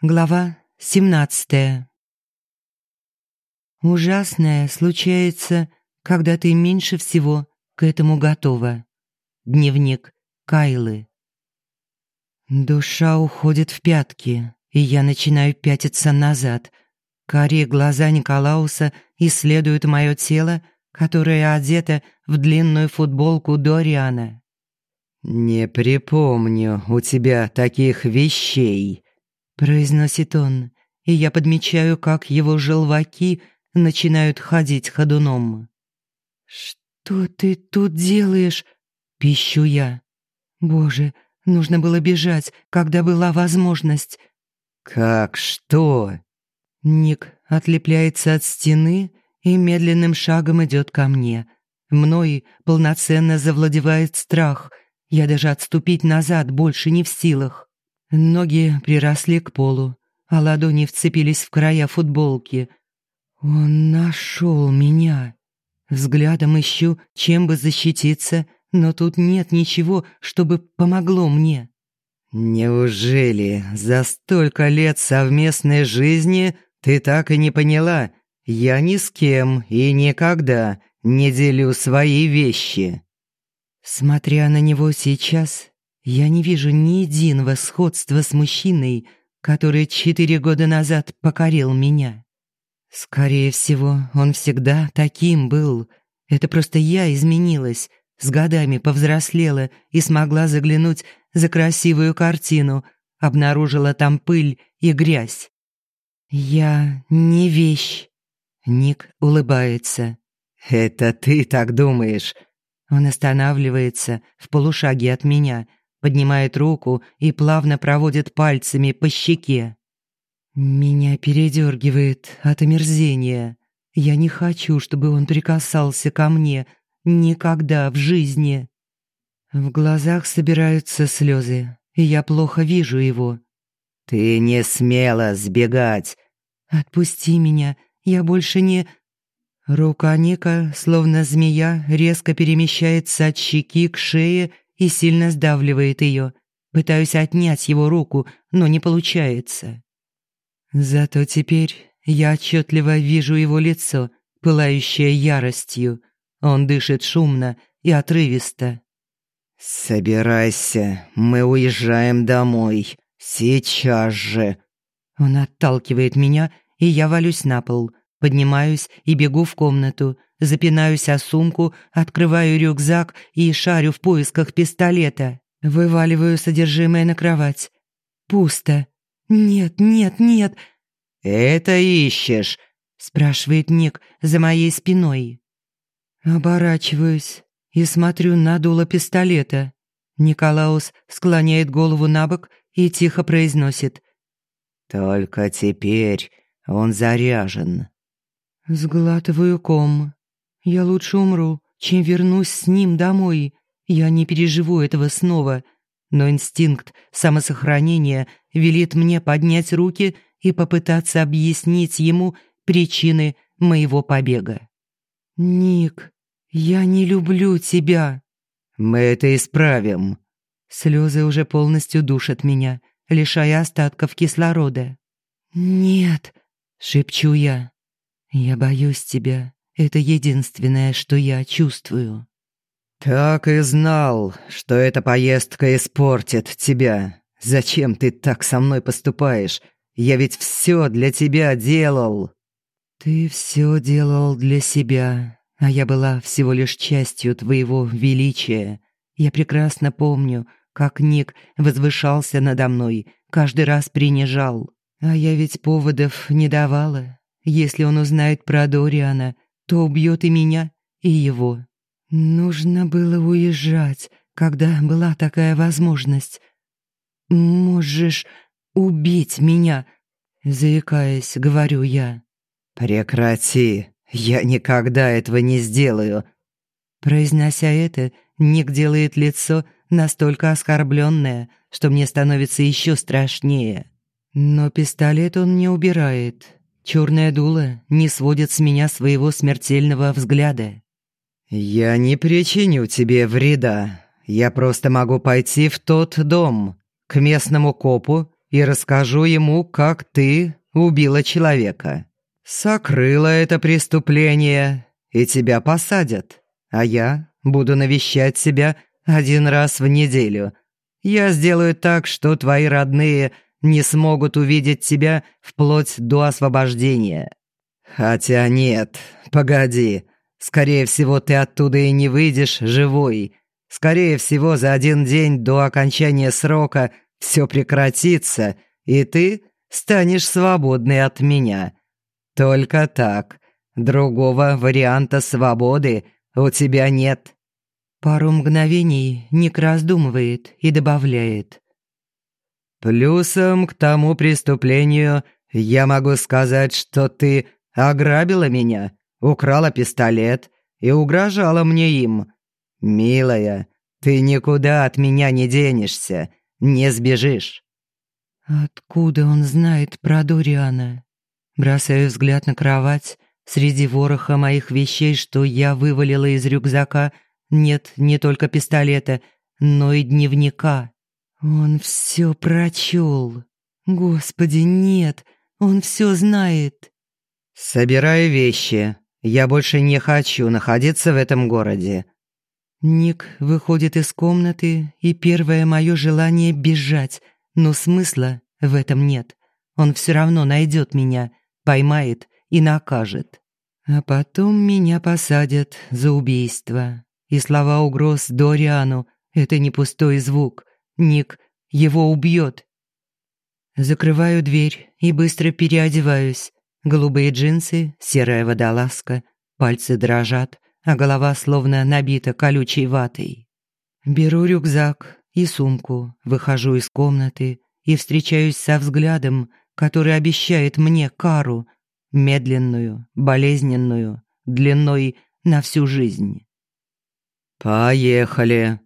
Глава 17. Ужасное случается, когда ты меньше всего к этому готова. Дневник Кайлы. Душа уходит в пятки, и я начинаю пятиться назад. Карие глаза Николауса исследуют мое тело, которое одето в длинную футболку Дориана. «Не припомню у тебя таких вещей», произносит он, и я подмечаю, как его желваки начинают ходить ходуном. «Что ты тут делаешь?» – пищу я. «Боже, нужно было бежать, когда была возможность». «Как что?» Ник отлепляется от стены и медленным шагом идет ко мне. Мной полноценно завладевает страх. Я даже отступить назад больше не в силах. Ноги приросли к полу, а ладони вцепились в края футболки. Он нашел меня. Взглядом ищу, чем бы защититься, но тут нет ничего, чтобы помогло мне. «Неужели за столько лет совместной жизни ты так и не поняла? Я ни с кем и никогда не делю свои вещи». Смотря на него сейчас, я не вижу ни единого сходства с мужчиной, который четыре года назад покорил меня. Скорее всего, он всегда таким был. Это просто я изменилась, с годами повзрослела и смогла заглянуть за красивую картину, обнаружила там пыль и грязь. «Я не вещь», — Ник улыбается. «Это ты так думаешь?» Он останавливается в полушаге от меня — поднимает руку и плавно проводит пальцами по щеке. Меня передергивает от омерзения. Я не хочу, чтобы он прикасался ко мне никогда в жизни. В глазах собираются слезы, и я плохо вижу его. «Ты не смела сбегать!» «Отпусти меня, я больше не...» Рука Ника, словно змея, резко перемещается от щеки к шее и сильно сдавливает ее. Пытаюсь отнять его руку, но не получается. Зато теперь я отчетливо вижу его лицо, пылающее яростью. Он дышит шумно и отрывисто. «Собирайся, мы уезжаем домой. Сейчас же!» Он отталкивает меня, и я валюсь на пол. Поднимаюсь и бегу в комнату, запинаюсь о сумку, открываю рюкзак и шарю в поисках пистолета. Вываливаю содержимое на кровать. Пусто. «Нет, нет, нет!» «Это ищешь?» — спрашивает Ник за моей спиной. Оборачиваюсь и смотрю на дуло пистолета. Николаус склоняет голову на бок и тихо произносит. «Только теперь он заряжен». Сглатываю ком. Я лучше умру, чем вернусь с ним домой. Я не переживу этого снова. Но инстинкт самосохранения велит мне поднять руки и попытаться объяснить ему причины моего побега. «Ник, я не люблю тебя». «Мы это исправим». Слезы уже полностью душат меня, лишая остатков кислорода. «Нет», — шепчу я. Я боюсь тебя. Это единственное, что я чувствую. Так и знал, что эта поездка испортит тебя. Зачем ты так со мной поступаешь? Я ведь все для тебя делал. Ты все делал для себя, а я была всего лишь частью твоего величия. Я прекрасно помню, как Ник возвышался надо мной, каждый раз принижал. А я ведь поводов не давала, если он узнает про Дориана, то убьет и меня, и его. Нужно было уезжать, когда была такая возможность. Можешь убить меня, заикаясь, говорю я. Прекрати, я никогда этого не сделаю. Произнося это, Ник делает лицо настолько оскорбленное, что мне становится еще страшнее. Но пистолет он не убирает, Черное дуло не сводит с меня своего смертельного взгляда. «Я не причиню тебе вреда. Я просто могу пойти в тот дом, к местному копу, и расскажу ему, как ты убила человека. Сокрыла это преступление, и тебя посадят. А я буду навещать тебя один раз в неделю. Я сделаю так, что твои родные не смогут увидеть тебя вплоть до освобождения. Хотя нет, погоди. Скорее всего, ты оттуда и не выйдешь живой. Скорее всего, за один день до окончания срока все прекратится, и ты станешь свободной от меня. Только так. Другого варианта свободы у тебя нет». Пару мгновений Ник раздумывает и добавляет. «Плюсом к тому преступлению я могу сказать, что ты ограбила меня, украла пистолет и угрожала мне им. Милая, ты никуда от меня не денешься, не сбежишь». Откуда он знает про Дориана? Бросаю взгляд на кровать. Среди вороха моих вещей, что я вывалила из рюкзака, нет не только пистолета, но и дневника. Он все прочел. Господи, нет, он все знает. «Собирай вещи. Я больше не хочу находиться в этом городе». Ник выходит из комнаты, и первое мое желание — бежать — но смысла в этом нет. Он все равно найдет меня, поймает и накажет. А потом меня посадят за убийство. И слова угроз Дориану — это не пустой звук. Ник его убьет. Закрываю дверь и быстро переодеваюсь. Голубые джинсы, серая водолазка, пальцы дрожат, а голова словно набита колючей ватой. Беру рюкзак, и сумку, выхожу из комнаты и встречаюсь со взглядом, который обещает мне кару, медленную, болезненную, длиной на всю жизнь. «Поехали!»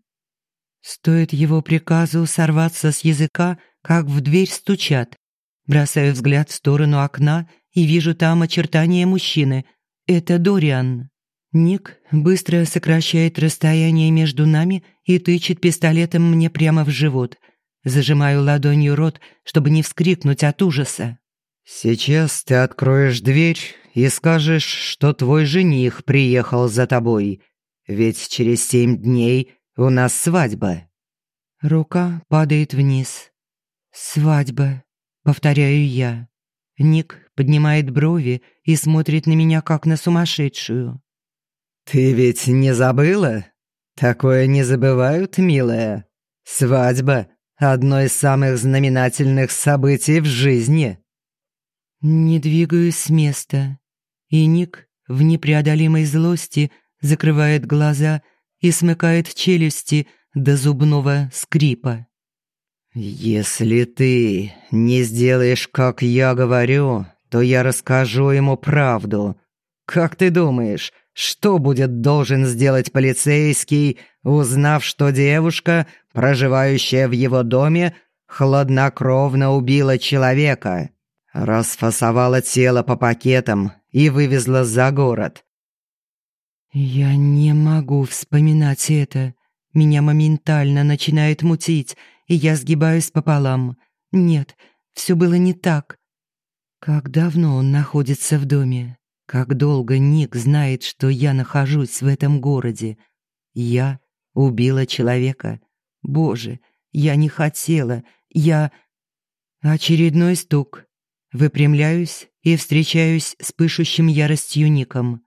Стоит его приказу сорваться с языка, как в дверь стучат. Бросаю взгляд в сторону окна и вижу там очертания мужчины. Это Дориан. Ник быстро сокращает расстояние между нами и тычет пистолетом мне прямо в живот. Зажимаю ладонью рот, чтобы не вскрикнуть от ужаса. «Сейчас ты откроешь дверь и скажешь, что твой жених приехал за тобой, ведь через семь дней у нас свадьба». Рука падает вниз. «Свадьба», — повторяю я. Ник поднимает брови и смотрит на меня, как на сумасшедшую. «Ты ведь не забыла? Такое не забывают, милая. Свадьба — одно из самых знаменательных событий в жизни». Не двигаюсь с места, и Ник в непреодолимой злости закрывает глаза и смыкает челюсти до зубного скрипа. «Если ты не сделаешь, как я говорю, то я расскажу ему правду. Как ты думаешь, что будет должен сделать полицейский, узнав, что девушка, проживающая в его доме, хладнокровно убила человека, расфасовала тело по пакетам и вывезла за город? Я не могу вспоминать это. Меня моментально начинает мутить, и я сгибаюсь пополам. Нет, все было не так. Как давно он находится в доме? Как долго Ник знает, что я нахожусь в этом городе? Я убила человека. Боже, я не хотела. Я... Очередной стук. Выпрямляюсь и встречаюсь с пышущим яростью Ником.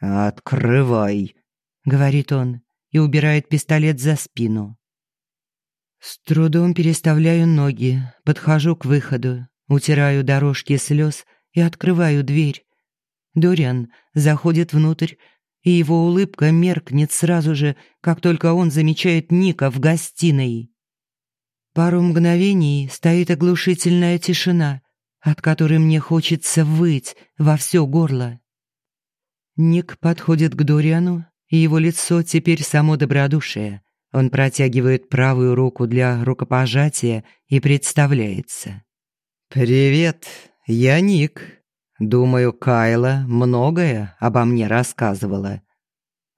«Открывай», — говорит он и убирает пистолет за спину. С трудом переставляю ноги, подхожу к выходу, утираю дорожки слез и открываю дверь. Дориан заходит внутрь, и его улыбка меркнет сразу же, как только он замечает Ника в гостиной. Пару мгновений стоит оглушительная тишина, от которой мне хочется выть во все горло. Ник подходит к Дориану, и его лицо теперь само добродушие. Он протягивает правую руку для рукопожатия и представляется. «Привет, я Ник», Думаю, Кайла многое обо мне рассказывала.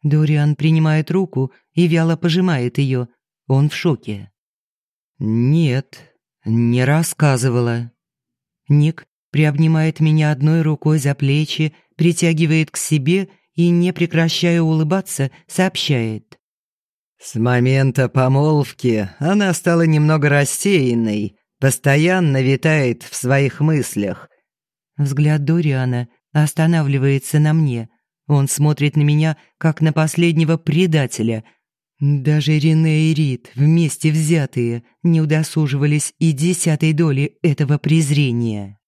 Дориан принимает руку и вяло пожимает ее. Он в шоке. Нет, не рассказывала. Ник приобнимает меня одной рукой за плечи, притягивает к себе и, не прекращая улыбаться, сообщает. С момента помолвки она стала немного рассеянной, постоянно витает в своих мыслях. Взгляд Дориана останавливается на мне. Он смотрит на меня, как на последнего предателя. Даже Рене и Рит, вместе взятые, не удосуживались и десятой доли этого презрения.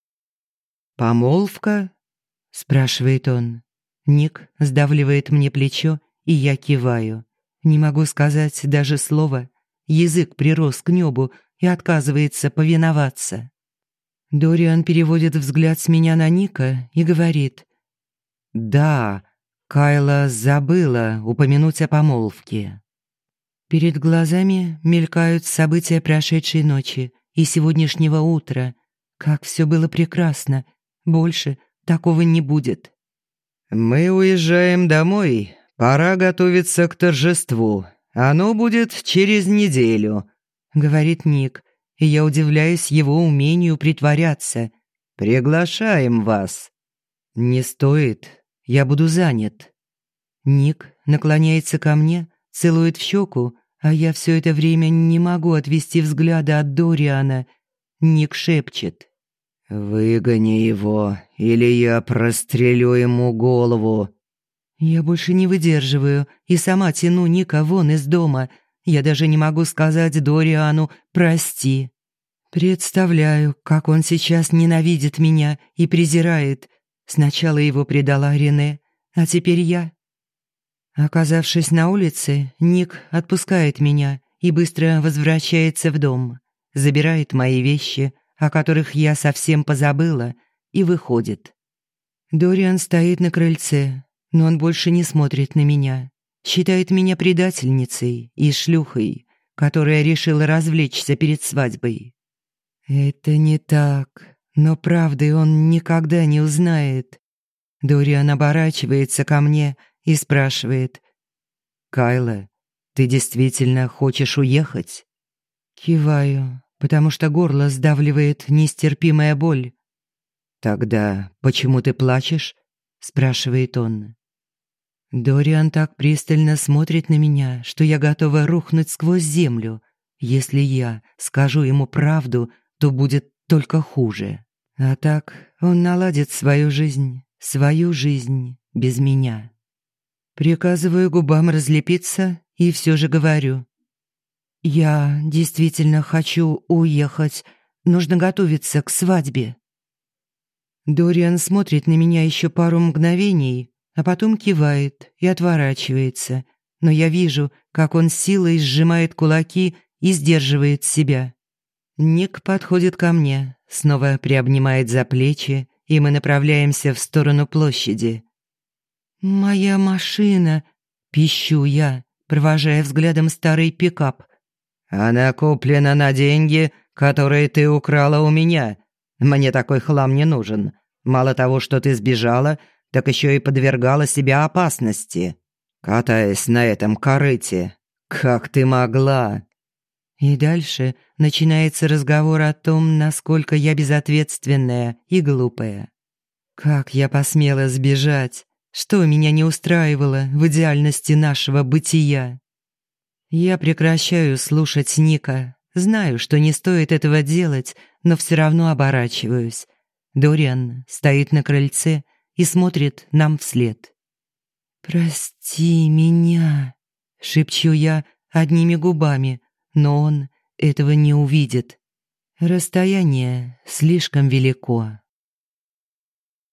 «Помолвка?» – спрашивает он. Ник сдавливает мне плечо, и я киваю. Не могу сказать даже слова. Язык прирос к небу и отказывается повиноваться. Дориан переводит взгляд с меня на Ника и говорит. «Да, Кайла забыла упомянуть о помолвке». Перед глазами мелькают события прошедшей ночи и сегодняшнего утра. Как все было прекрасно. Больше такого не будет. «Мы уезжаем домой. Пора готовиться к торжеству. Оно будет через неделю», — говорит Ник, и я удивляюсь его умению притворяться. «Приглашаем вас». «Не стоит. Я буду занят». Ник наклоняется ко мне, целует в щеку, а я все это время не могу отвести взгляда от Дориана. Ник шепчет. «Выгони его, или я прострелю ему голову». Я больше не выдерживаю и сама тяну Ника вон из дома. Я даже не могу сказать Дориану «прости». Представляю, как он сейчас ненавидит меня и презирает. Сначала его предала Рене, а теперь я. Оказавшись на улице, Ник отпускает меня и быстро возвращается в дом. Забирает мои вещи – о которых я совсем позабыла, и выходит. Дориан стоит на крыльце, но он больше не смотрит на меня. Считает меня предательницей и шлюхой, которая решила развлечься перед свадьбой. Это не так, но правды он никогда не узнает. Дориан оборачивается ко мне и спрашивает. «Кайла, ты действительно хочешь уехать?» Киваю, потому что горло сдавливает нестерпимая боль. «Тогда почему ты плачешь?» – спрашивает он. Дориан так пристально смотрит на меня, что я готова рухнуть сквозь землю. Если я скажу ему правду, то будет только хуже. А так он наладит свою жизнь, свою жизнь без меня. Приказываю губам разлепиться и все же говорю. «Я действительно хочу уехать. Нужно готовиться к свадьбе». Дориан смотрит на меня еще пару мгновений, а потом кивает и отворачивается. Но я вижу, как он силой сжимает кулаки и сдерживает себя. Ник подходит ко мне, снова приобнимает за плечи, и мы направляемся в сторону площади. «Моя машина!» – пищу я, провожая взглядом старый пикап – она куплена на деньги, которые ты украла у меня. Мне такой хлам не нужен. Мало того, что ты сбежала, так еще и подвергала себя опасности, катаясь на этом корыте. Как ты могла?» И дальше начинается разговор о том, насколько я безответственная и глупая. Как я посмела сбежать? Что меня не устраивало в идеальности нашего бытия? Я прекращаю слушать Ника. Знаю, что не стоит этого делать, но все равно оборачиваюсь. Дориан стоит на крыльце и смотрит нам вслед. «Прости меня», — шепчу я одними губами, но он этого не увидит. Расстояние слишком велико.